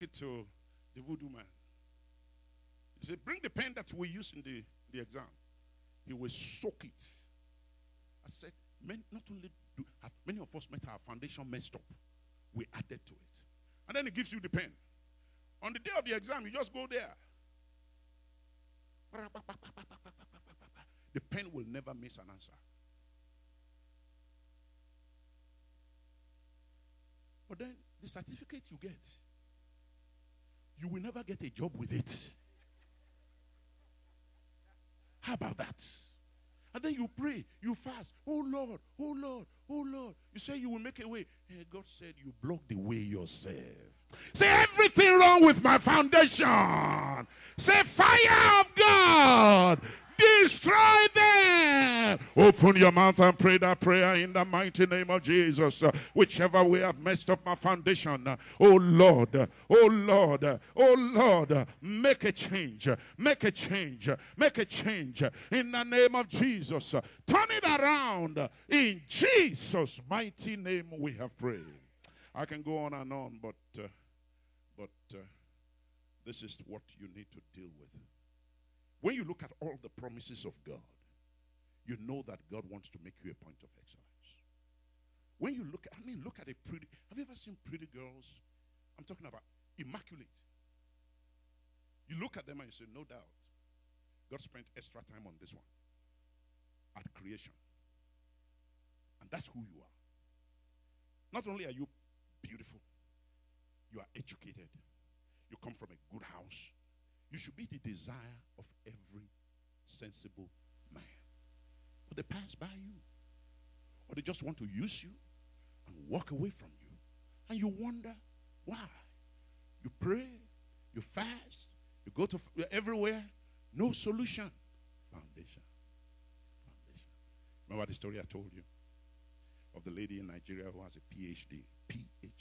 it to the voodoo man. He said, Bring the pen that we use in the, the exam. He will soak it. I said, men, not only do have many of us met our foundation messed up, we added to it. And then he gives you the pen. On the day of the exam, you just go there. The pen will never miss an answer. But then the certificate you get, you will never get a job with it. How about that? And then you pray, you fast. Oh Lord, oh Lord, oh Lord. You say you will make a way. And God said you block the way yourself. Say everything wrong with my foundation. Say fire of God destroy them. Open your mouth and pray that prayer in the mighty name of Jesus. Whichever way I've messed up my foundation, oh Lord, oh Lord, oh Lord, make a change, make a change, make a change in the name of Jesus. Turn it around in Jesus' mighty name. We have prayed. I can go on and on, but uh, but uh, this is what you need to deal with. When you look at all the promises of God, you know that God wants to make you a point of excellence. When you look, I mean, look at a pretty. Have you ever seen pretty girls? I'm talking about immaculate. You look at them and you say, no doubt, God spent extra time on this one at creation. And that's who you are. Not only are you beautiful, you are educated, you come from a good house, you should be the desire of every sensible man. But they pass by you. Or they just want to use you and walk away from you. And you wonder why. You pray, you fast, you go to everywhere, no solution. Foundation. Foundation. Remember the story I told you of the lady in Nigeria who has a PhD. PhD.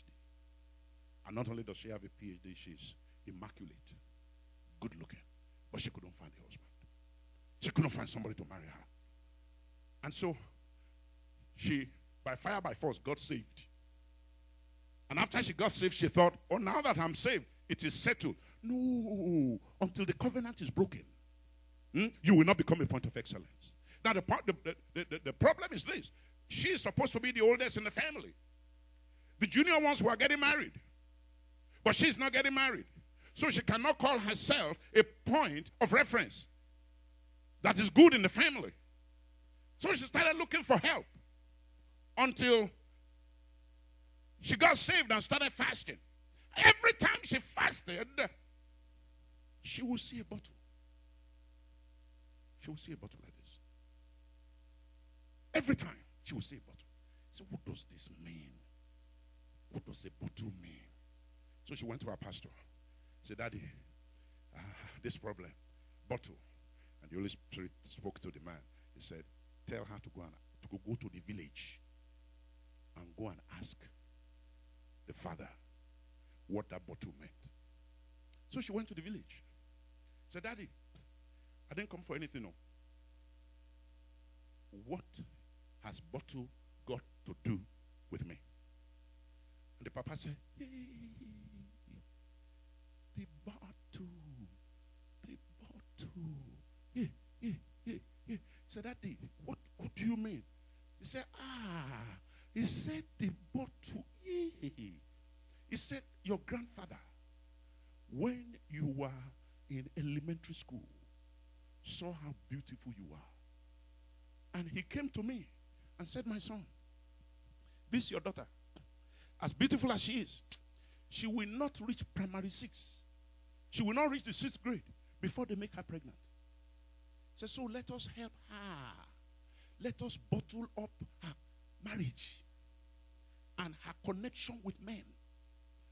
And not only does she have a PhD, she's immaculate, good looking, but she couldn't find a husband. She couldn't find somebody to marry her. And so she, by fire, by force, got saved. And after she got saved, she thought, oh, now that I'm saved, it is settled. No, until the covenant is broken, hmm, you will not become a point of excellence. Now, the, part, the, the, the, the problem is this she is supposed to be the oldest in the family. The junior ones were getting married, but she's not getting married. So she cannot call herself a point of reference that is good in the family. So she started looking for help until she got saved and started fasting. Every time she fasted, she would see a bottle. She would see a bottle like this. Every time she would see a bottle. So, what does this mean? What does a bottle mean? So she went to her pastor. Said, Daddy, uh, this problem, bottle. And the Holy Spirit spoke to the man. He said, Tell her to go and to go to the village and go and ask the father what that bottle meant. So she went to the village. Said, Daddy, I didn't come for anything. No. What has bottle got to do with me? And the papa said, "Hey, the bottle, the bottle. Yeah, yeah, yeah, yeah. He said, Daddy, what, what do you mean? He said, Ah, he said the bottle. Yeah. He said, Your grandfather, when you were in elementary school, saw how beautiful you are. And he came to me and said, My son, this is your daughter. As beautiful as she is, she will not reach primary six. She will not reach the sixth grade before they make her pregnant. So, so let us help her. Let us bottle up her marriage and her connection with men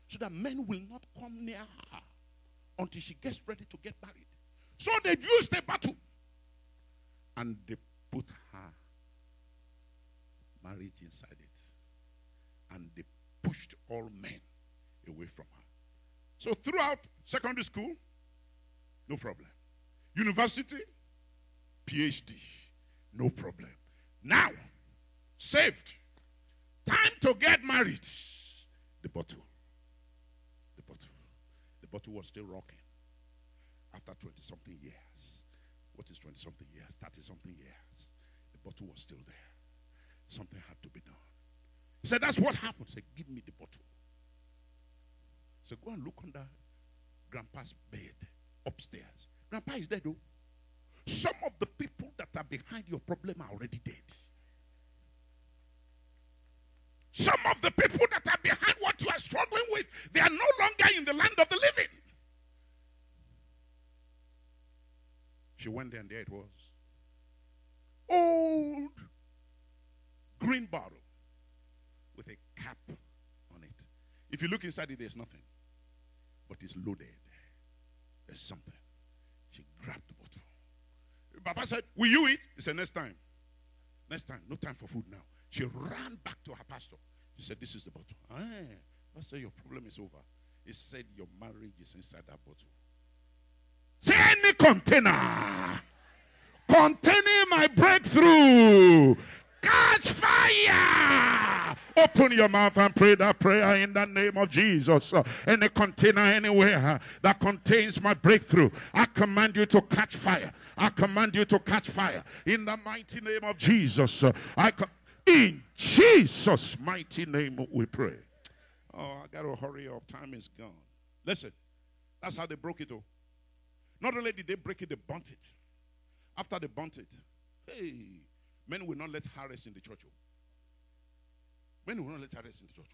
so that men will not come near her until she gets ready to get married. So they used a bottle and they put her marriage inside it and they pushed all men away from her. So throughout secondary school, no problem. University, PhD, no problem. Now, saved. Time to get married. The bottle. The bottle. The bottle was still rocking. After 20 something years. What is 20 something years? 30 something years. The bottle was still there. Something had to be done. He said, That's what happened. He said, Give me the bottle. So go and look under grandpa's bed upstairs. Grandpa is dead, though. Some of the people that are behind your problem are already dead. Some of the people that are behind what you are struggling with, they are no longer in the land of the living. She went there and there it was. Old green bottle with a cap on it. If you look inside it, there's nothing. But it's loaded. There's something. She grabbed the bottle. Papa said, Will you eat? He said, Next time. Next time. No time for food now. She ran back to her pastor. She said, This is the bottle. Ah, pastor, your problem is over. He said, Your marriage is inside that bottle. Say any container containing my breakthrough catch fire. Open your mouth and pray that prayer in the name of Jesus. Any container anywhere that contains my breakthrough, I command you to catch fire. I command you to catch fire in the mighty name of Jesus. I in Jesus' mighty name we pray. Oh, I gotta hurry up. Time is gone. Listen, that's how they broke it. Oh, not only did they break it, they burnt it. After they burnt it, hey, Men will not let her rest in the church. Oh. Oh. Men will not rest in the church.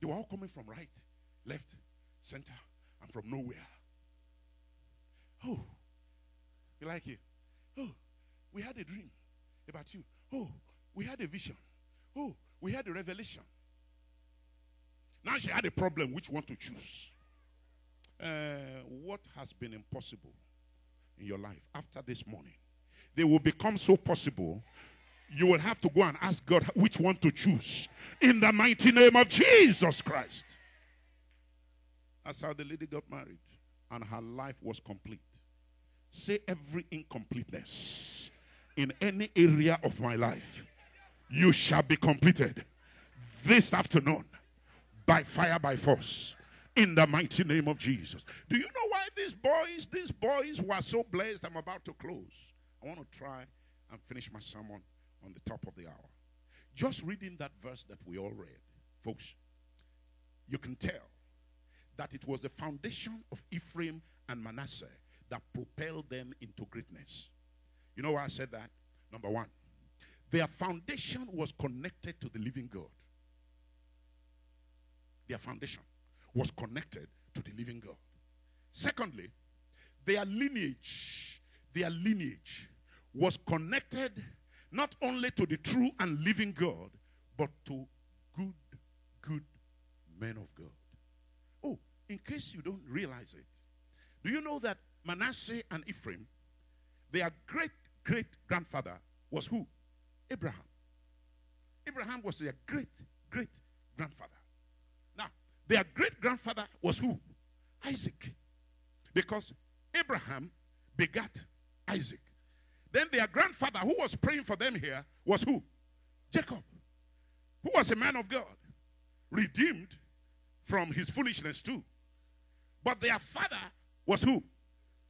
They were all coming from right, left, center, and from nowhere. Oh, you like it? Oh, we had a dream about you. Oh, we had a vision. Oh, we had a revelation. Now she had a problem which one to choose. Uh, what has been impossible in your life after this morning? They will become so possible you will have to go and ask God which one to choose. In the mighty name of Jesus Christ. That's how the lady got married. And her life was complete. Say every incompleteness in any area of my life, you shall be completed this afternoon by fire, by force. In the mighty name of Jesus. Do you know why these boys, these boys were so blessed? I'm about to close. I want to try and finish my sermon on the top of the hour. Just reading that verse that we all read, folks, you can tell that it was the foundation of Ephraim and Manasseh that propelled them into greatness. You know why I said that? Number one, their foundation was connected to the living God. Their foundation was connected to the living God. Secondly, their lineage, their lineage was connected not only to the true and living God, but to good, good men of God. Oh, in case you don't realize it, do you know that Manasseh and Ephraim, their great great grandfather was who? Abraham. Abraham was their great great grandfather. Now, their great grandfather was who? Isaac. Because Abraham begat Isaac. Then their grandfather, who was praying for them here, was who? Jacob, who was a man of God, redeemed from his foolishness too. But their father was who?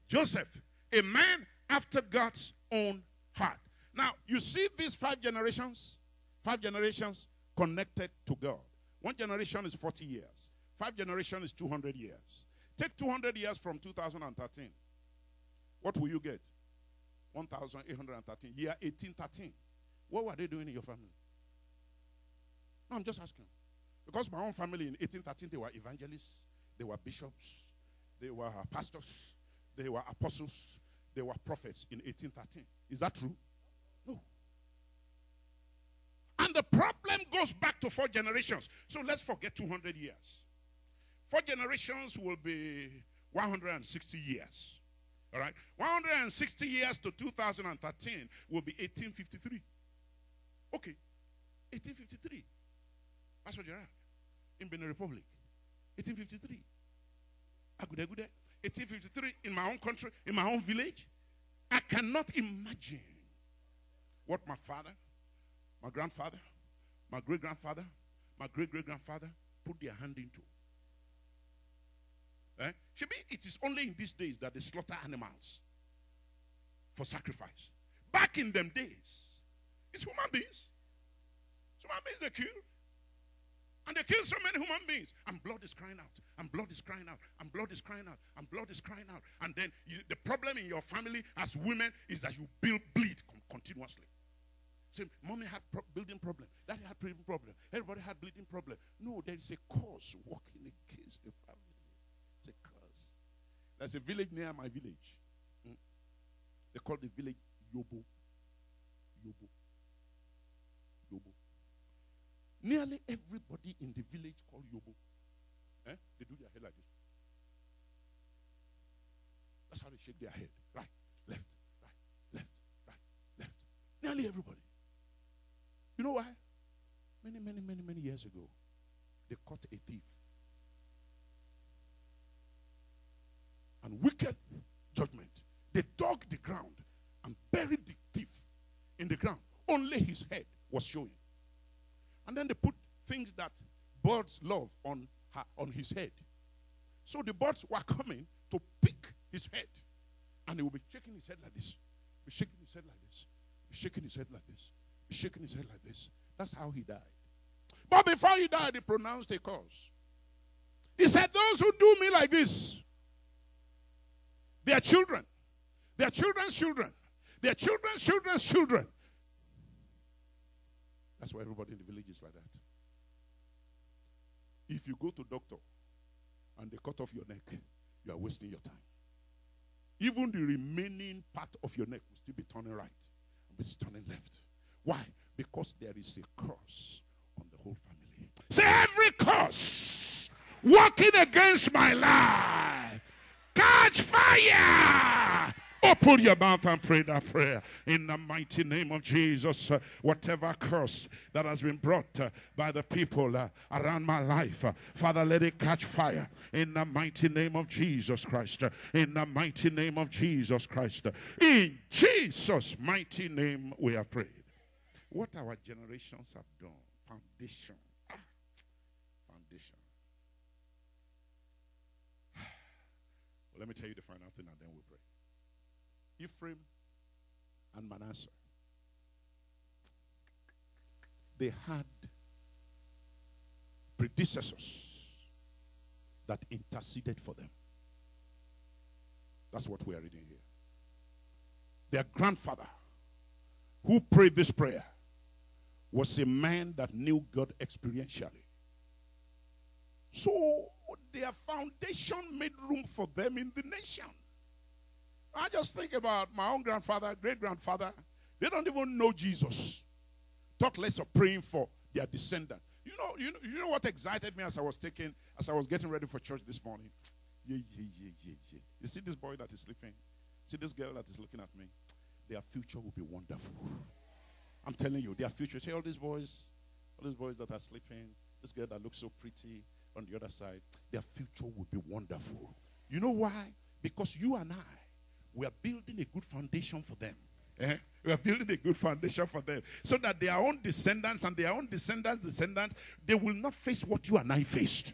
Joseph, a man after God's own heart. Now, you see these five generations? Five generations connected to God. One generation is 40 years, five generations is 200 years. Take 200 years from 2013. What will you get? 1813. Year 1813. What were they doing in your family? No, I'm just asking. Because my own family in 1813, they were evangelists, they were bishops, they were pastors, they were apostles, they were prophets in 1813. Is that true? No. And the problem goes back to four generations. So let's forget 200 years. Four generations will be 160 years. All right. 160 years to 2013 will be 1853. Okay. 1853. That's what you're at. In Benin Republic. 1853. Agude Agude. 1853 in my own country, in my own village. I cannot imagine what my father, my grandfather, my great grandfather, my great great grandfather put their hand into. Eh? Should be, it is only in these days that they slaughter animals for sacrifice. Back in them days, it's human beings. Human beings they kill. And they kill so many human beings. And blood is crying out. And blood is crying out. And blood is crying out. And blood is crying out. And then you, the problem in your family as women is that you build, bleed continuously. Say, mommy had pro- building problem. Daddy had bleeding problem. Everybody had bleeding problem. No, there is a cause working against the family. It's a cause. There's a village near my village. Mm. They call the village Yobo. Yobo. Yobo. Nearly everybody in the village called Yobo. Eh? They do their head like this. That's how they shake their head. Right, left, right, left, right, left. Nearly everybody. You know why? Many, many, many, many years ago, they caught a thief. And wicked judgment. They dug the ground and buried the thief in the ground. Only his head was showing. And then they put things that birds love on, her, on his head. So the birds were coming to pick his head. And he will be shaking his head like this. Be shaking his head like this. Be shaking his head like this. Be shaking his head like this. That's how he died. But before he died, he pronounced a curse. He said, Those who do me like this, their children, their children's children, their children's children's children that's why everybody in the village is like that. If you go to doctor and they cut off your neck, you are wasting your time. Even the remaining part of your neck will still be turning right and be turning left. Why? Because there is a curse on the whole family. Say every curse working against my life, catch fire Open your mouth and pray that prayer in the mighty name of Jesus. Uh, whatever curse that has been brought uh, by the people uh, around my life, uh, Father, let it catch fire in the mighty name of Jesus Christ. Uh, in the mighty name of Jesus Christ. Uh, in Jesus' mighty name, we are prayed. What our generations have done. Foundation. Let me tell you the final thing and then we'll pray. Ephraim and Manasseh, they had predecessors that interceded for them. That's what we are reading here. Their grandfather, who prayed this prayer, was a man that knew God experientially. So their foundation made room for them in the nation. I just think about my own grandfather, great grandfather. They don't even know Jesus. Talk less of praying for their descendant. You know, you know, you know what excited me as I was taking, as I was getting ready for church this morning? Yeah, yeah, yeah, yeah, yeah. You see this boy that is sleeping? See this girl that is looking at me? Their future will be wonderful. I'm telling you, their future. See all these boys, all these boys that are sleeping, this girl that looks so pretty on the other side, their future will be wonderful. You know why? Because you and I we are building a good foundation for them. Eh? We are building a good foundation for them so that their own descendants and their own descendants' descendants, they will not face what you and I faced.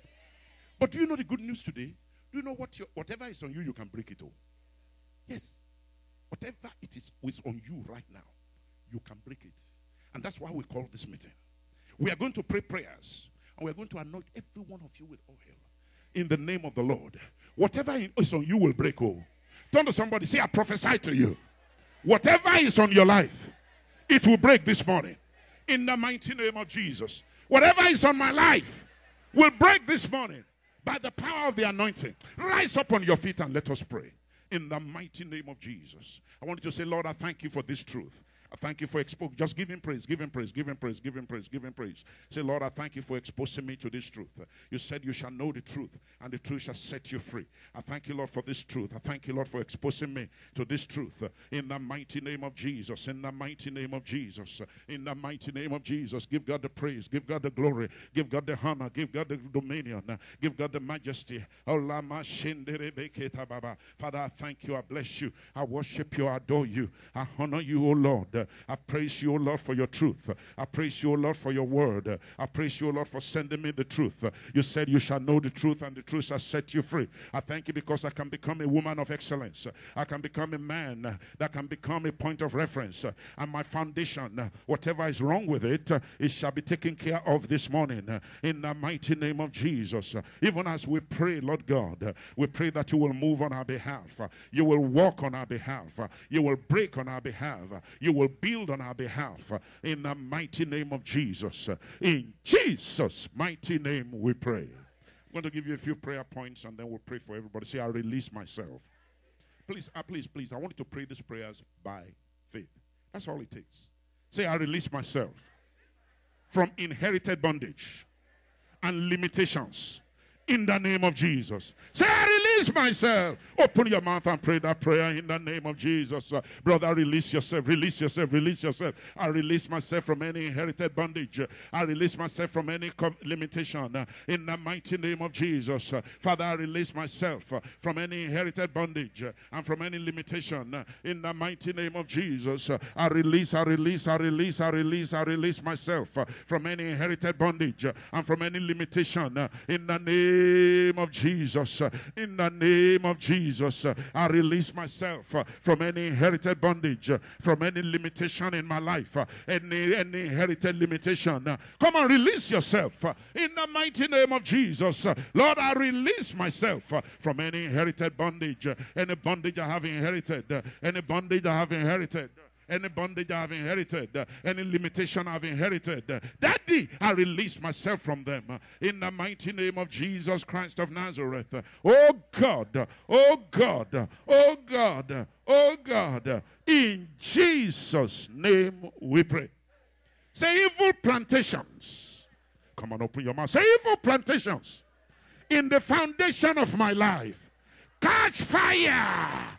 But do you know the good news today? Do you know what your, whatever is on you, you can break it all? Yes. Whatever it is is on you right now, you can break it. And that's why we call this meeting. We are going to pray prayers and we are going to anoint every one of you with oil in the name of the Lord. Whatever is on you will break all. Turn to somebody, say, I prophesy to you. Whatever is on your life, it will break this morning. In the mighty name of Jesus. Whatever is on my life will break this morning by the power of the anointing. Rise up on your feet and let us pray. In the mighty name of Jesus. I want you to say, Lord, I thank you for this truth. I thank you for exposing. Just give him praise, give him praise, give him praise, give him praise, give him praise. Say, Lord, I thank you for exposing me to this truth. You said you shall know the truth, and the truth shall set you free. I thank you, Lord, for this truth. I thank you, Lord, for exposing me to this truth. In the mighty name of Jesus. In the mighty name of Jesus. In the mighty name of Jesus. Give God the praise. Give God the glory. Give God the honor. Give God the dominion. Give God the majesty. Father, I thank you. I bless you. I worship you. I adore you. I honor you, O Lord. I praise you, O Lord, for your truth. I praise you, O Lord, for your word. I praise you, O Lord, for sending me the truth. You said you shall know the truth, and the truth shall set you free. I thank you because I can become a woman of excellence. I can become a man that can become a point of reference. And my foundation, whatever is wrong with it, it shall be taken care of this morning. In the mighty name of Jesus. Even as we pray, Lord God, we pray that you will move on our behalf. You will walk on our behalf. You will break on our behalf. You will build on our behalf. In the mighty name of Jesus. In Jesus' mighty name we pray. I'm going to give you a few prayer points and then we'll pray for everybody. Say, I release myself. Please, uh, please, please, I want you to pray these prayers by faith. That's all it takes. Say, I release myself from inherited bondage and limitations in the name of Jesus. Say, I release myself. Open your mouth and pray that prayer in the name of Jesus. Uh, brother, release yourself, release yourself, release yourself. I release myself from any inherited bondage. I release myself from any limitation uh, in the mighty name of Jesus. Uh, Father, I release myself from any inherited bondage and from any limitation in the mighty name of Jesus. I release, I release, I release, I release, I release myself from any inherited bondage and from any limitation in the name name of Jesus, in the name of Jesus, I release myself from any inherited bondage, from any limitation in my life, any, any inherited limitation. Come on, release yourself in the mighty name of Jesus. Lord, I release myself from any inherited bondage, any bondage I have inherited, any bondage I have inherited any bondage I've inherited, uh, any limitation I've inherited. Uh, Daddy, I release myself from them uh, in the mighty name of Jesus Christ of Nazareth. Oh God, oh God, oh God, oh God, in Jesus' name we pray. Say evil plantations. Come on, open your mouth. Say evil plantations in the foundation of my life. Catch fire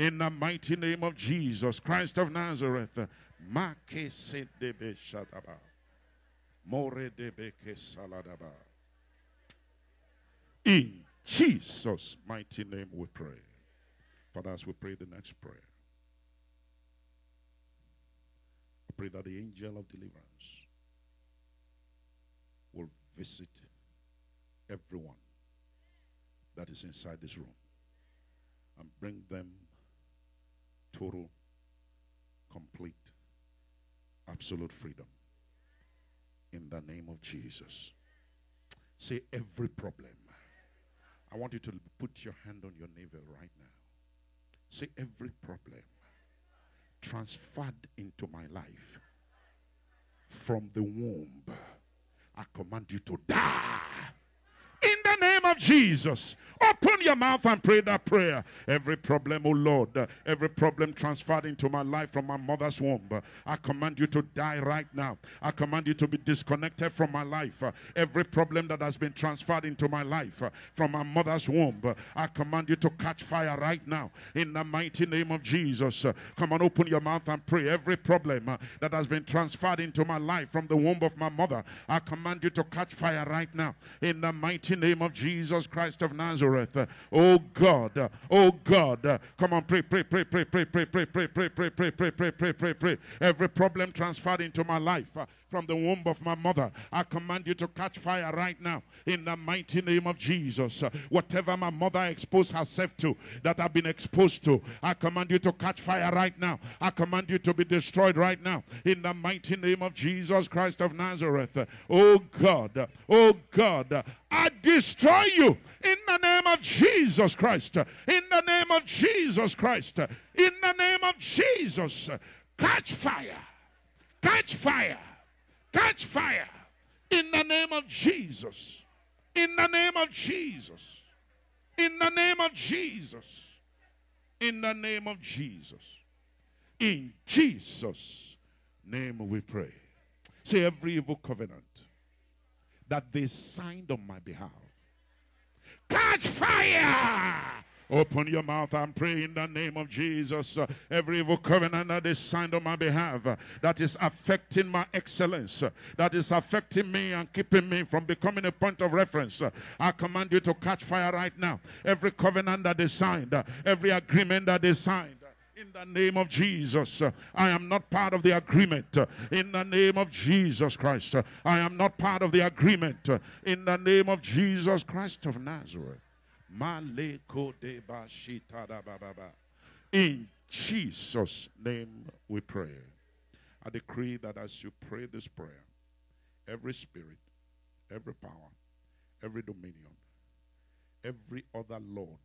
in the mighty name of Jesus Christ of Nazareth. In Jesus' mighty name we pray. Father, as we pray the next prayer, I pray that the angel of deliverance will visit everyone that is inside this room and bring them total, complete, absolute freedom. In the name of Jesus. Say every problem. I want you to put your hand on your navel right now. Say every problem transferred into my life from the womb. I command you to die in the name of Jesus. Open your mouth and pray that prayer. Every problem, oh Lord, every problem transferred into my life from my mother's womb, I command you to die right now. I command you to be disconnected from my life. Every problem that has been transferred into my life from my mother's womb, I command you to catch fire right now in the mighty name of Jesus. Come on, open your mouth and pray. Every problem that has been transferred into my life from the womb of my mother, I command you to catch fire right now in the mighty name of Jesus Christ of Nazareth. Oh God, oh God. Come on, pray, pray, pray, pray, pray, pray, pray, pray, pray, pray, pray, pray, pray, pray, pray. Every problem transferred into my life from the womb of my mother. I command you to catch fire right now in the mighty name of Jesus. Whatever my mother exposed herself to, that I've been exposed to, I command you to catch fire right now. I command you to be destroyed right now in the mighty name of Jesus Christ of Nazareth. Oh God, oh God, I destroy you in the name of Jesus Christ. In the name of Jesus Christ. In the name of Jesus. Catch fire. Catch fire Catch fire in the name of Jesus. In the name of Jesus. In the name of Jesus. In the name of Jesus. In Jesus' name we pray. Say every evil covenant that they signed on my behalf. Catch fire! Open your mouth and pray in the name of Jesus. Every evil covenant that is signed on my behalf, that is affecting my excellence, that is affecting me and keeping me from becoming a point of reference, I command you to catch fire right now. Every covenant that is signed, every agreement that is signed, in the name of Jesus. I am not part of the agreement. In the name of Jesus Christ. I am not part of the agreement. In the name of Jesus Christ of Nazareth. In Jesus' name we pray. I decree that as you pray this prayer, every spirit, every power, every dominion, every other Lord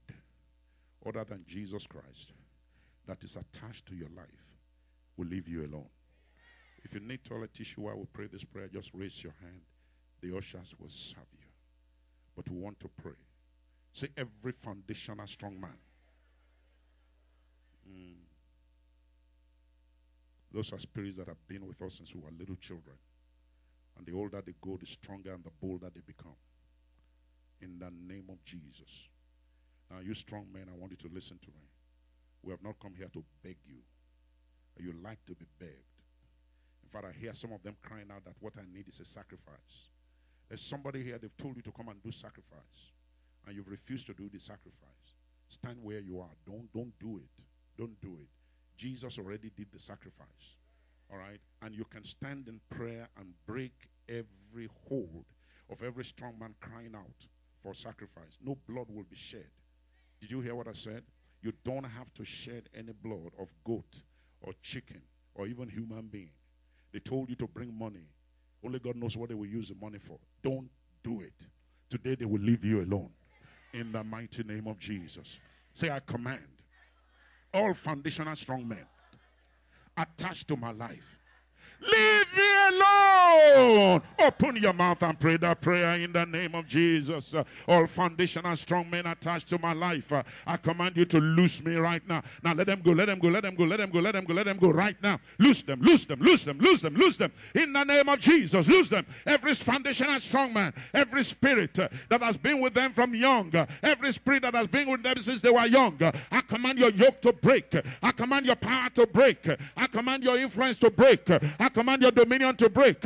other than Jesus Christ that is attached to your life will leave you alone. If you need toilet tissue while we pray this prayer, just raise your hand. The ushers will serve you. But we want to pray. Say, every foundational strong man. Mm. Those are spirits that have been with us since we were little children. And the older they go, the stronger and the bolder they become. In the name of Jesus. Now, you strong men, I want you to listen to me. We have not come here to beg you. You like to be begged. In fact, I hear some of them crying out that what I need is a sacrifice. There's somebody here, they've told you to come and do sacrifice, and you've refused to do the sacrifice. Stand where you are. Don't, don't do it. Don't do it. Jesus already did the sacrifice. All right? And you can stand in prayer and break every hold of every strong man crying out for sacrifice. No blood will be shed. Did you hear what I said? You don't have to shed any blood of goat or chicken or even human being. They told you to bring money. Only God knows what they will use the money for. Don't do it. Today they will leave you alone. In the mighty name of Jesus. Say, I command all foundational strong men attached to my life Leave alone. Open your mouth and pray that prayer in the name of Jesus. Uh, all foundational strong men attached to my life, uh, I command you to loose me right now. Now let them go, let them go, let them go, let them go, let them go, let them go right now. Loose them, loose them, loose them, loose them, loose them. In the name of Jesus, loose them. Every foundational strong man, every spirit uh, that has been with them from young, uh, every spirit that has been with them since they were young, uh, I command your yoke to break. I command your power to break. I command your influence to break. I command your dominion to break.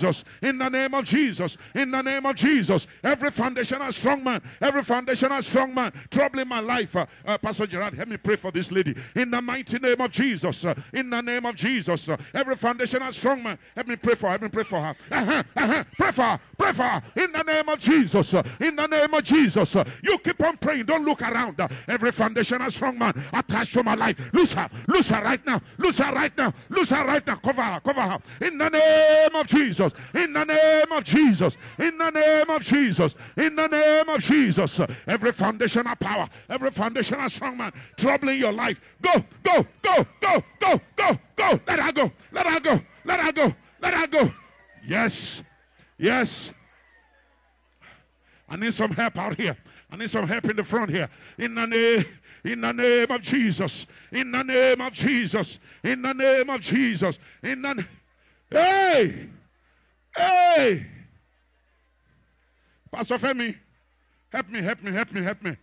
In the name of Jesus. In the name of Jesus. Every foundational strong man. Every foundational strong man troubling my life. Uh, uh, Pastor Gerard, help me pray for this lady. In the mighty name of Jesus. Uh, in the name of Jesus. Uh, every foundational strong man. Help me pray for her. Help me pray for her. Uh-huh, uh-huh. Pray for her. Pray for her. In the name of Jesus. Uh, in the name of Jesus. Uh, you keep on praying. Don't look around. Every foundational strong man attached to my life. Loose her. Loose her right now. Loose her right now. Loose her right now. Cover her. Cover her. In the name of Jesus. In the name of Jesus. In the name of Jesus. In the name of Jesus. Every foundational power. Every foundational strong man troubling your life. Go, go, go, go, go, go, go. Let her go. Let her go. Let her go. Let her go. Yes. Yes. I need some help out here. I need some help in the front here. In the name, in the name of Jesus. In the name of Jesus. In the name of Jesus. In the Hey! Hey! Pastor Femi, help me, help me, help me, help me.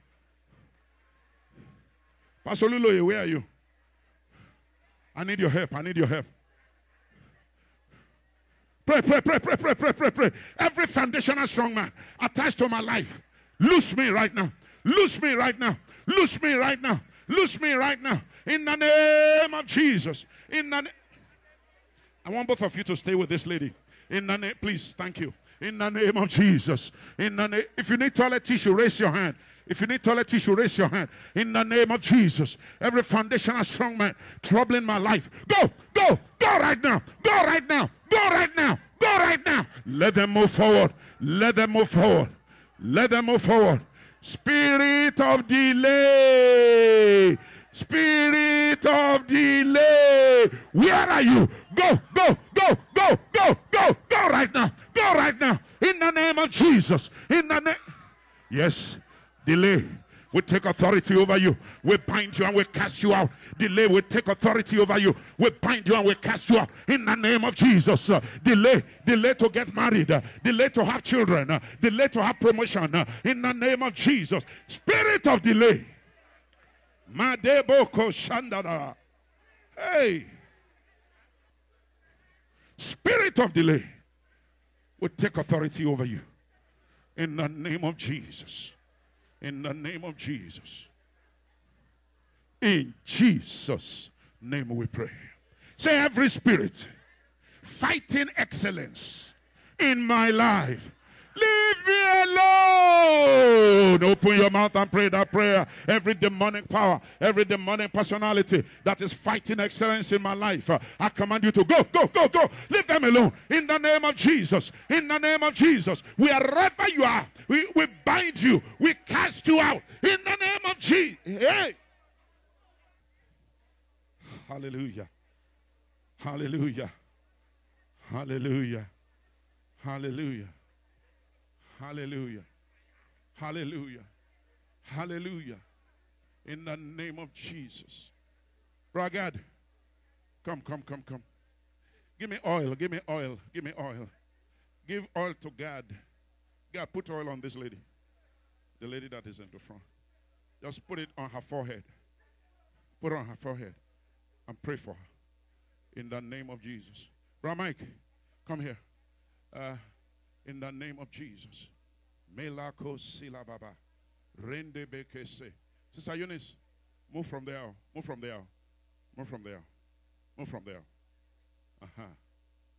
Pastor Luloye, where are you? I need your help. I need your help. Pray, pray, pray, pray, pray, pray, pray, pray. Every foundational strong man attached to my life, loose me right now. Loose me right now. Loose me right now. Loose me right now. In the name of Jesus. In the na- I want both of you to stay with this lady. In the name, please, thank you. In the name of Jesus. In the name, if you need toilet tissue, raise your hand. If you need toilet tissue, raise your hand. In the name of Jesus. Every foundational strong man troubling my life. Go, go, go right now. Go right now. Go right now. Go right now. Let them move forward. Let them move forward. Let them move forward. Spirit of delay. Spirit of delay. Where are you? Go, go, go, go, go, go, right now. Go right now. In the name of Jesus. In the name. Yes. Delay. We take authority over you. We bind you and we cast you out. Delay. We take authority over you. We bind you and we cast you out. In the name of Jesus. Uh, delay. Delay to get married. Uh, delay to have children. Uh, delay to have promotion. In the name of Jesus. Spirit of delay. Madeboko Shandara. Hey. Spirit of delay. We take authority over you. In the name of Jesus. In the name of Jesus. In Jesus' name we pray. Say, every spirit fighting excellence in my life Leave me alone. Open your mouth and pray that prayer. Every demonic power, every demonic personality that is fighting excellence in my life, uh, I command you to go, go, go, go. Leave them alone. In the name of Jesus. In the name of Jesus. Wherever you are, we, we bind you. We cast you out. In the name of Jesus. Hey. Hallelujah. Hallelujah. Hallelujah. Hallelujah. Hallelujah. Hallelujah. Hallelujah. In the name of Jesus. Bragad, come, come, come, come. Give me oil. Give me oil. Give me oil. Give oil to God. God, put oil on this lady. The lady that is in the front. Just put it on her forehead. Put it on her forehead. And pray for her. In the name of Jesus. Brother Mike, come here. Uh, in the name of Jesus. Melako silababa. Rende bekese. Sister Eunice, move from there. Move from there. Move from there. Move from there. Uh-huh.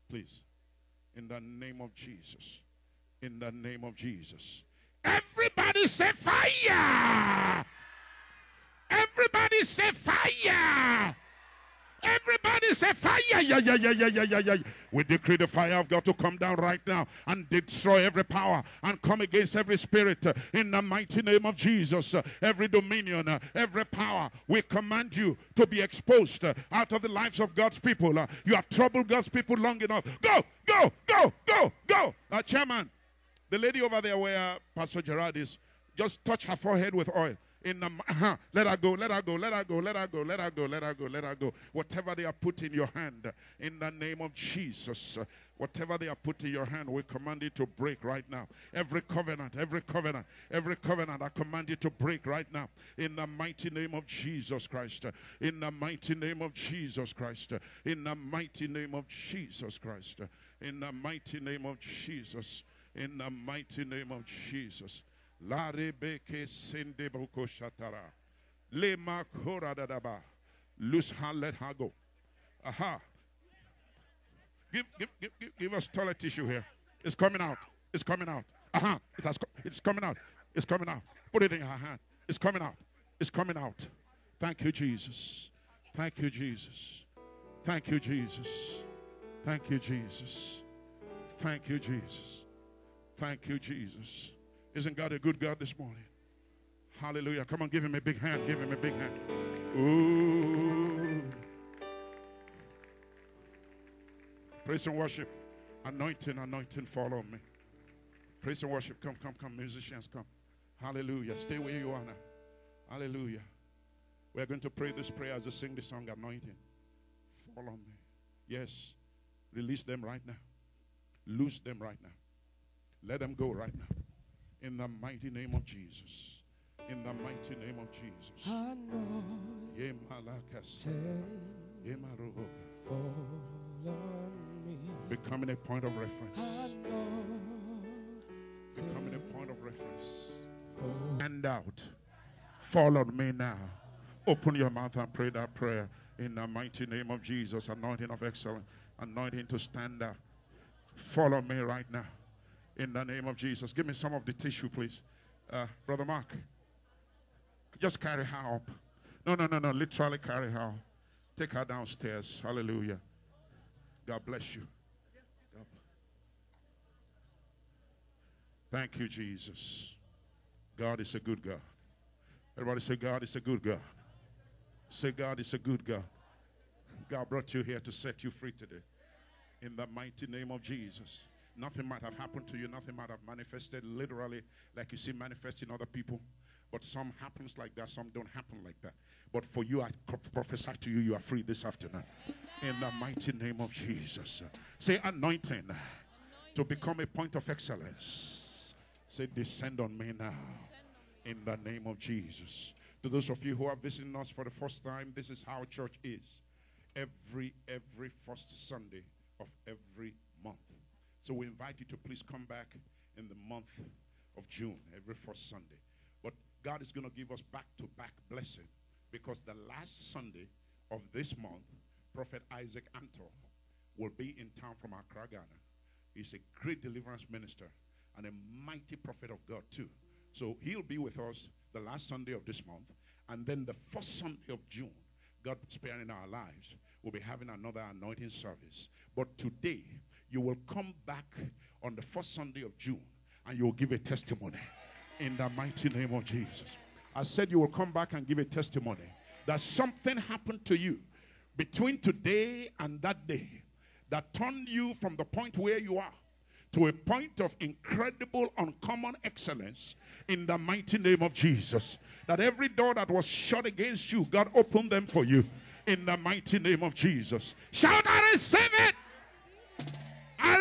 Please. In the name of Jesus. In the name of Jesus. Everybody say fire. Everybody say fire. Everybody say fire. Yeah, yeah, yeah, yeah, yeah, yeah. We decree the fire of God to come down right now and destroy every power and come against every spirit uh, in the mighty name of Jesus. Uh, every dominion, uh, every power, we command you to be exposed out of the lives of God's people. You have troubled God's people long enough. Go, go, go, go, go. Uh, chairman, the lady over there where Pastor Gerard is, just touch her forehead with oil in the uh, let her go, let her go, let her go, let her go, let her go, let her go, let her go. Whatever they are put in your hand, in the name of Jesus, uh, whatever they are put in your hand, we command it to break right now. Every covenant, every covenant, every covenant, I command it to break right now. In the mighty name of Jesus Christ. Uh, in the mighty name of Jesus Christ. Uh, in the mighty name of Jesus Christ. Uh, in the mighty name of Jesus. In the mighty name of Jesus. La rebeke sende boko shatara. Le makora dadaba. Loose her, let her go. Aha. Give, give, give, give, give us toilet tissue here. It's coming out. It's coming out. Aha. It has, it's coming out. It's coming out. Put it in her hand. It's coming out. It's coming out. Thank you, Jesus. Thank you, Jesus. Thank you, Jesus. Thank you, Jesus. Thank you, Jesus. Thank you, Jesus. Isn't God a good God this morning? Hallelujah. Come on, give him a big hand. Give him a big hand. Ooh. Praise and worship. Anointing, anointing, follow me. Praise and worship. Come, come, come. Musicians, come. Hallelujah. Stay where you are now. Hallelujah. We're going to pray this prayer as I sing the song, Anointing. Follow me. Yes. Release them right now. Loose them right now. Let them go right now. In the mighty name of Jesus. In the mighty name of Jesus. I know fall on me. Becoming a point of reference. I know Becoming a point of reference. Stand out. Fall on me now. Open your mouth and pray that prayer in the mighty name of Jesus. Anointing of excellence. Anointing to stand out. Follow me right now in the name of Jesus. Give me some of the tissue, please. Uh, Brother Mark, Just carry her up. No, no, no, no. Literally carry her. Take her downstairs. Hallelujah. God bless you. Thank you, Jesus. God is a good God. Everybody say, God is a good God. Say, God is a good God. God brought you here to set you free today. In the mighty name of Jesus. Nothing might have happened to you. Nothing might have manifested literally like you see manifesting other people. But some happens like that. Some don't happen like that. But for you, I prophesy to you, you are free this afternoon. In the mighty name of Jesus. Say anointing, anointing, to become a point of excellence. Say descend on me now. In the name of Jesus. To those of you who are visiting us for the first time, this is how church is. Every every first Sunday of every month. So we invite you to please come back in the month of June, every first Sunday. But God is going to give us back to back blessing because the last Sunday of this month, Prophet Isaac Antor will be in town from Accra, Ghana. He's a great deliverance minister and a mighty prophet of God, too. So he'll be with us the last Sunday of this month. And then the first Sunday of June, God sparing our lives, we'll be having another anointing service. But today, you will come back on the first Sunday of June and you will give a testimony in the mighty name of Jesus. I said you will come back and give a testimony that something happened to you between today and that day that turned you from the point where you are to a point of incredible, uncommon excellence in the mighty name of Jesus. That every door that was shut against you, God opened them for you in the mighty name of Jesus. Shout, I receive it!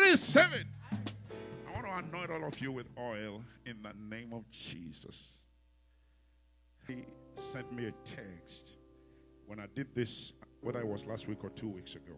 I receive it. I want to anoint all of you with oil in the name of Jesus. He sent me a text when I did this, whether it was last week or two weeks ago.